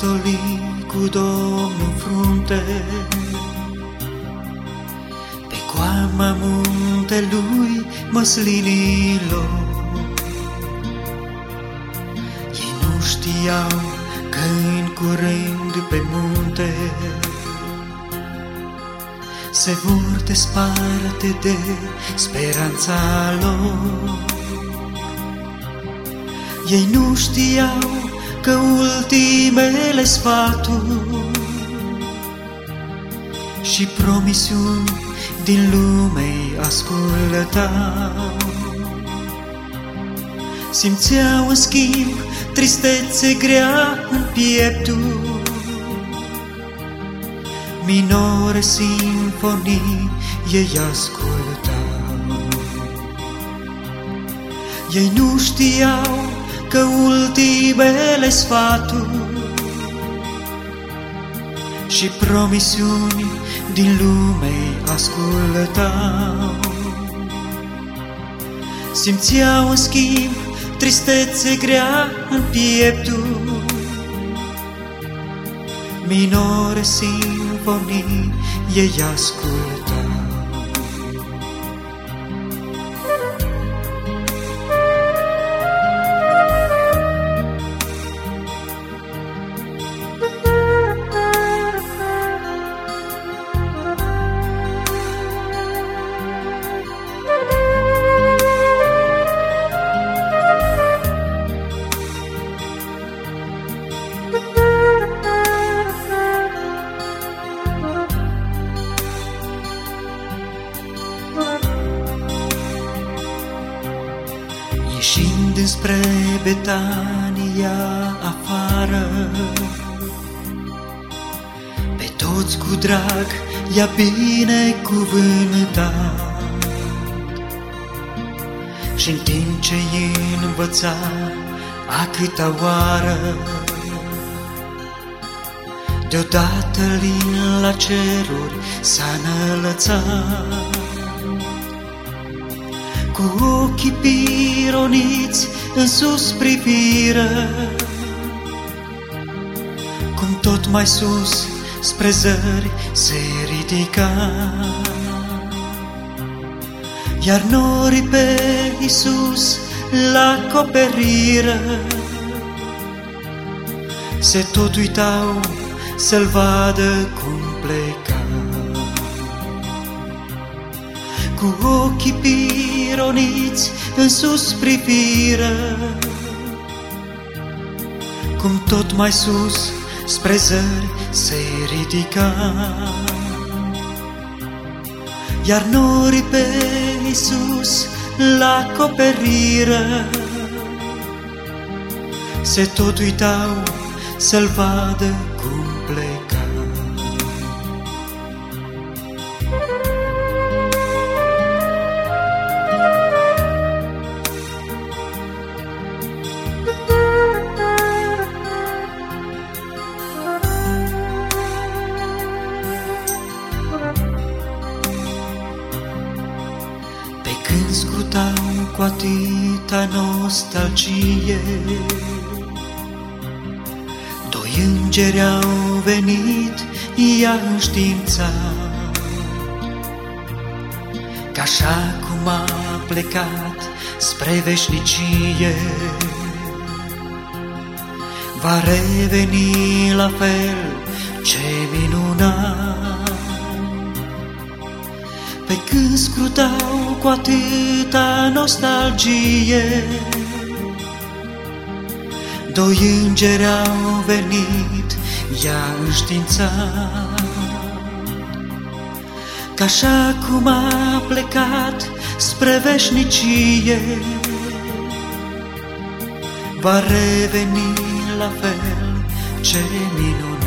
cu Domnul în frunte, pe coama muntelui măslinilor. Ei nu știau că în curând pe munte se vor desparte de speranța lor. Ei nu știau că ultimele sfaturi și promisiuni din lume ascultau. Simțeau în schimb tristețe grea în pieptul, minore sinfonii ei ascultau. Ei nu știau că ultimele sfaturi și promisiuni din lume ascultau. Simțeau în schimb tristețe grea în pieptul, minore sinfonii ei ascultau. Ieșind spre Betania afară, Pe toți cu drag i-a binecuvântat. și în timp ce îi învăța a câta oară, Deodată lin la ceruri s-a înălățat. Cu ochii pironiți în sus priviră, Cum tot mai sus spre zări se ridica. Iar norii pe Iisus l-acoperiră, Se tot uitau să-l vadă cum pleca. Ochii pironiți în sus priviră, Cum tot mai sus spre zări se ridica. Iar norii pe Iisus l-acoperiră, Se tot uitau să-l vadă cum când scrutau cu atâta nostalgie, Doi îngeri au venit, i-a înștiințat, Că așa cum a plecat spre veșnicie, Va reveni la fel, ce minunat! Pe când scrutau cu atâta nostalgie, Doi îngeri au venit, i-a înștiințat, Că așa cum a plecat spre veșnicie, Va reveni la fel, ce minunat!